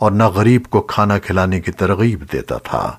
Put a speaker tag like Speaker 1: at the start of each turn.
Speaker 1: اور نہ غریب کو کھانا کھلانے کی ترغیب دیتا تھا۔